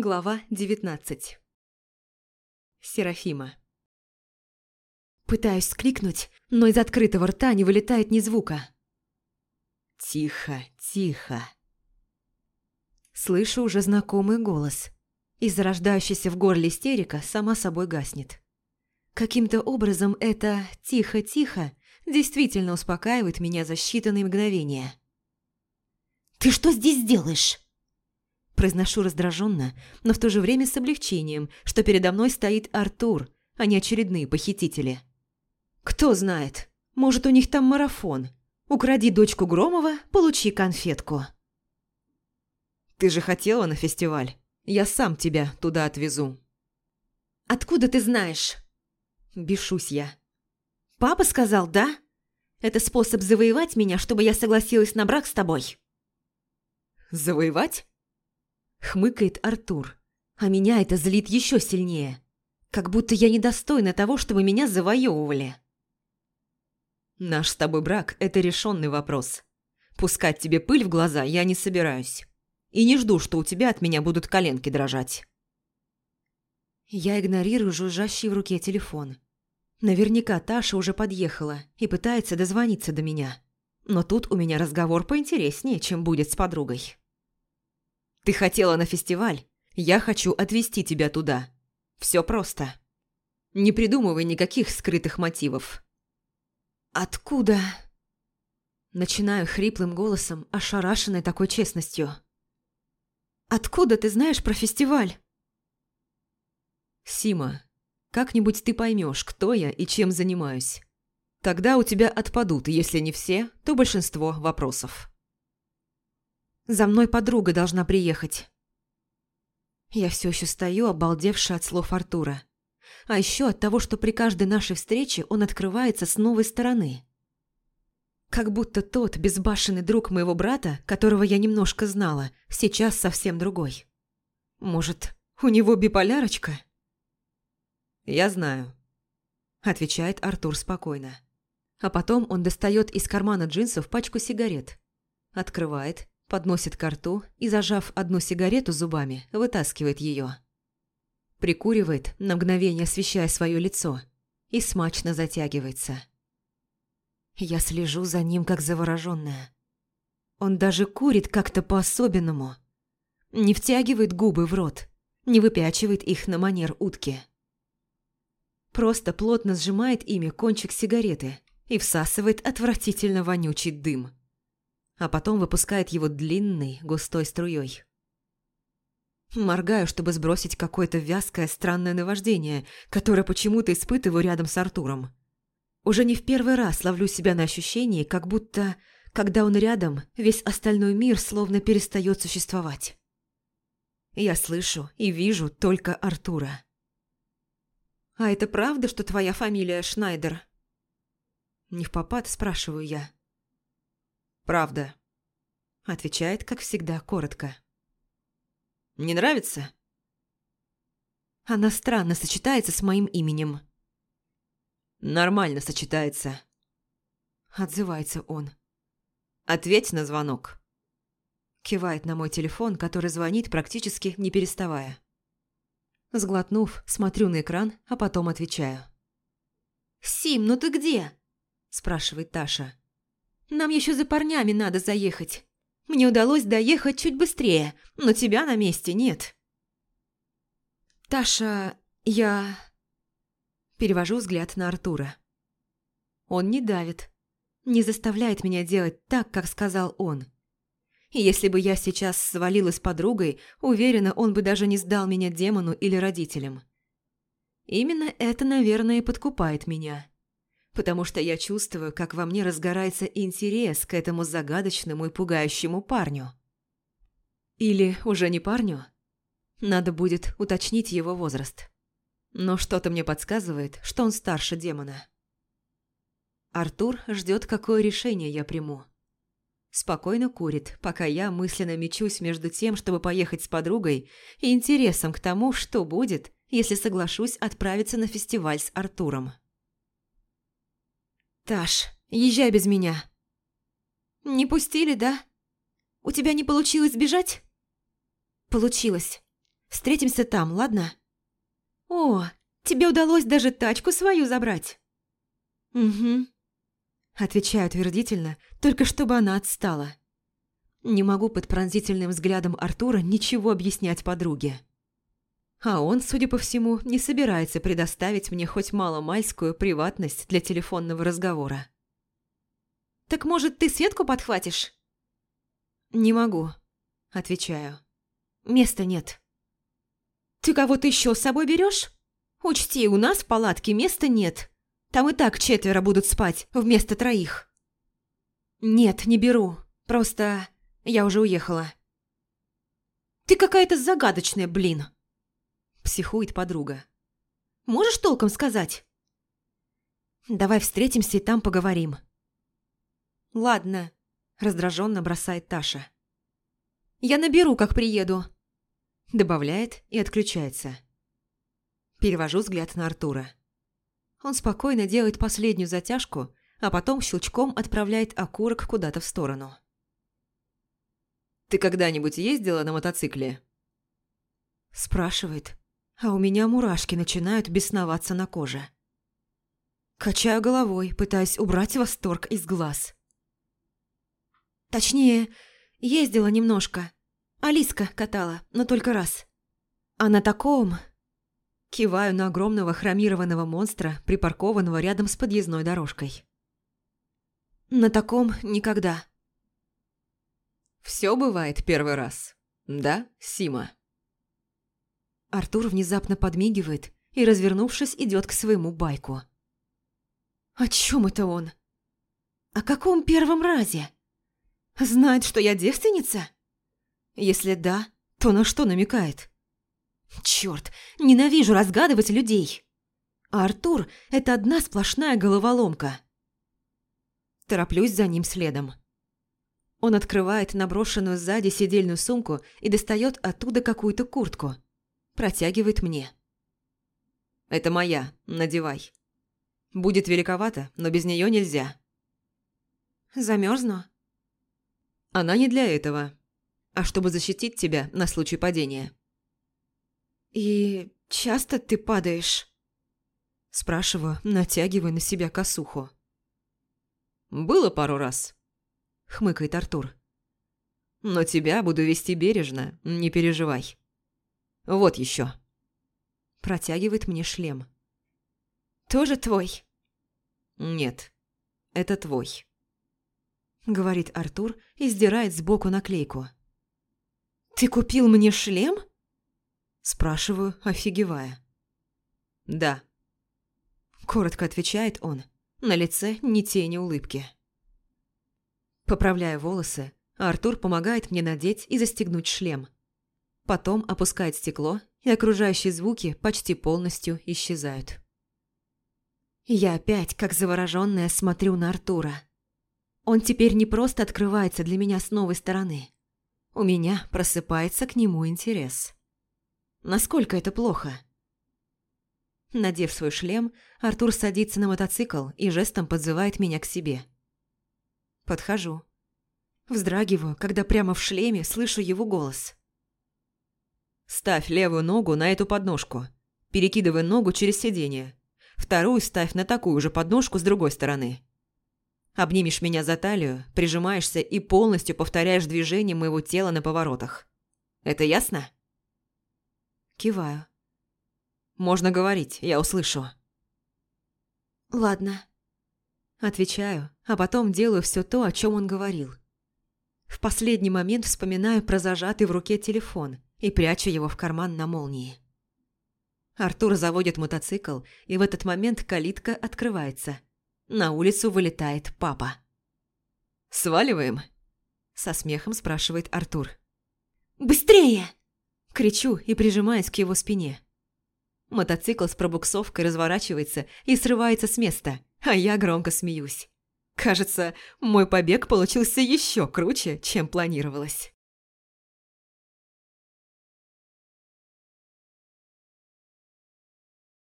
Глава 19 Серафима Пытаюсь скрикнуть, но из открытого рта не вылетает ни звука. Тихо, тихо. Слышу уже знакомый голос, и зарождающаяся в горле истерика сама собой гаснет. Каким-то образом это «тихо-тихо» действительно успокаивает меня за считанные мгновения. «Ты что здесь делаешь?» Произношу раздраженно, но в то же время с облегчением, что передо мной стоит Артур, а не очередные похитители. Кто знает, может, у них там марафон. Укради дочку Громова, получи конфетку. Ты же хотела на фестиваль. Я сам тебя туда отвезу. Откуда ты знаешь? Бешусь я. Папа сказал, да? Это способ завоевать меня, чтобы я согласилась на брак с тобой. Завоевать? Хмыкает Артур. А меня это злит еще сильнее. Как будто я недостойна того, чтобы меня завоевывали. Наш с тобой брак – это решенный вопрос. Пускать тебе пыль в глаза я не собираюсь. И не жду, что у тебя от меня будут коленки дрожать. Я игнорирую жужжащий в руке телефон. Наверняка Таша уже подъехала и пытается дозвониться до меня. Но тут у меня разговор поинтереснее, чем будет с подругой. Ты хотела на фестиваль, я хочу отвезти тебя туда. Все просто. Не придумывай никаких скрытых мотивов. Откуда? Начинаю хриплым голосом, ошарашенной такой честностью. Откуда ты знаешь про фестиваль? Сима, как-нибудь ты поймешь, кто я и чем занимаюсь. Тогда у тебя отпадут, если не все, то большинство вопросов. За мной подруга должна приехать. Я все еще стою, обалдевшая от слов Артура. А еще от того, что при каждой нашей встрече он открывается с новой стороны. Как будто тот безбашенный друг моего брата, которого я немножко знала, сейчас совсем другой. Может, у него биполярочка? «Я знаю», – отвечает Артур спокойно. А потом он достает из кармана джинсов пачку сигарет. Открывает, подносит к рту и, зажав одну сигарету зубами, вытаскивает ее. Прикуривает, на мгновение освещая свое лицо, и смачно затягивается. Я слежу за ним, как завороженная. Он даже курит как-то по-особенному. Не втягивает губы в рот, не выпячивает их на манер утки. Просто плотно сжимает ими кончик сигареты и всасывает отвратительно вонючий дым а потом выпускает его длинной, густой струей. Моргаю, чтобы сбросить какое-то вязкое, странное наваждение, которое почему-то испытываю рядом с Артуром. Уже не в первый раз ловлю себя на ощущении, как будто, когда он рядом, весь остальной мир словно перестает существовать. Я слышу и вижу только Артура. «А это правда, что твоя фамилия Шнайдер?» Не в попад спрашиваю я. «Правда», – отвечает, как всегда, коротко. «Не нравится?» Она странно сочетается с моим именем. «Нормально сочетается», – отзывается он. «Ответь на звонок». Кивает на мой телефон, который звонит практически не переставая. Сглотнув, смотрю на экран, а потом отвечаю. «Сим, ну ты где?» – спрашивает Таша. Нам еще за парнями надо заехать. Мне удалось доехать чуть быстрее, но тебя на месте нет. Таша, я... Перевожу взгляд на Артура. Он не давит, не заставляет меня делать так, как сказал он. И если бы я сейчас свалилась с подругой, уверена, он бы даже не сдал меня демону или родителям. Именно это, наверное, и подкупает меня потому что я чувствую, как во мне разгорается интерес к этому загадочному и пугающему парню. Или уже не парню? Надо будет уточнить его возраст. Но что-то мне подсказывает, что он старше демона. Артур ждет, какое решение я приму. Спокойно курит, пока я мысленно мечусь между тем, чтобы поехать с подругой, и интересом к тому, что будет, если соглашусь отправиться на фестиваль с Артуром. «Таш, езжай без меня». «Не пустили, да? У тебя не получилось сбежать?» «Получилось. Встретимся там, ладно? О, тебе удалось даже тачку свою забрать. Угу. Отвечаю утвердительно, только чтобы она отстала. Не могу под пронзительным взглядом Артура ничего объяснять подруге. А он, судя по всему, не собирается предоставить мне хоть маломальскую приватность для телефонного разговора. «Так, может, ты Светку подхватишь?» «Не могу», – отвечаю. «Места нет». «Ты кого-то еще с собой берешь? Учти, у нас в палатке места нет. Там и так четверо будут спать вместо троих». «Нет, не беру. Просто я уже уехала». «Ты какая-то загадочная, блин!» Психует подруга. «Можешь толком сказать?» «Давай встретимся и там поговорим». «Ладно», – раздраженно бросает Таша. «Я наберу, как приеду», – добавляет и отключается. Перевожу взгляд на Артура. Он спокойно делает последнюю затяжку, а потом щелчком отправляет окурок куда-то в сторону. «Ты когда-нибудь ездила на мотоцикле?» Спрашивает, а у меня мурашки начинают бесноваться на коже. Качаю головой, пытаясь убрать восторг из глаз. Точнее, ездила немножко. Алиска катала, но только раз. А на таком... Киваю на огромного хромированного монстра, припаркованного рядом с подъездной дорожкой. На таком никогда. Все бывает первый раз. Да, Сима? Артур внезапно подмигивает и, развернувшись, идет к своему байку. О чем это он? О каком первом разе? Знает, что я девственница? Если да, то на что намекает? Черт, ненавижу разгадывать людей. А Артур – это одна сплошная головоломка. Тороплюсь за ним следом. Он открывает наброшенную сзади сидельную сумку и достает оттуда какую-то куртку – протягивает мне. «Это моя, надевай. Будет великовато, но без нее нельзя». «Замерзну?» «Она не для этого, а чтобы защитить тебя на случай падения». «И часто ты падаешь?» Спрашиваю, натягивая на себя косуху. «Было пару раз», — хмыкает Артур. «Но тебя буду вести бережно, не переживай». Вот еще. Протягивает мне шлем. Тоже твой? Нет, это твой. Говорит Артур и сдирает сбоку наклейку. Ты купил мне шлем? Спрашиваю, офигевая. Да. Коротко отвечает он, на лице ни тени улыбки. Поправляя волосы, Артур помогает мне надеть и застегнуть шлем – Потом опускает стекло, и окружающие звуки почти полностью исчезают. Я опять, как заворожённая, смотрю на Артура. Он теперь не просто открывается для меня с новой стороны. У меня просыпается к нему интерес. Насколько это плохо? Надев свой шлем, Артур садится на мотоцикл и жестом подзывает меня к себе. Подхожу. Вздрагиваю, когда прямо в шлеме слышу его голос. Ставь левую ногу на эту подножку. Перекидывай ногу через сиденье. Вторую ставь на такую же подножку с другой стороны. Обнимешь меня за талию, прижимаешься и полностью повторяешь движение моего тела на поворотах. Это ясно? Киваю. Можно говорить, я услышу. Ладно. Отвечаю, а потом делаю все то, о чем он говорил. В последний момент вспоминаю про зажатый в руке телефон – и прячу его в карман на молнии. Артур заводит мотоцикл, и в этот момент калитка открывается. На улицу вылетает папа. «Сваливаем?» Со смехом спрашивает Артур. «Быстрее!» Кричу и прижимаюсь к его спине. Мотоцикл с пробуксовкой разворачивается и срывается с места, а я громко смеюсь. Кажется, мой побег получился еще круче, чем планировалось.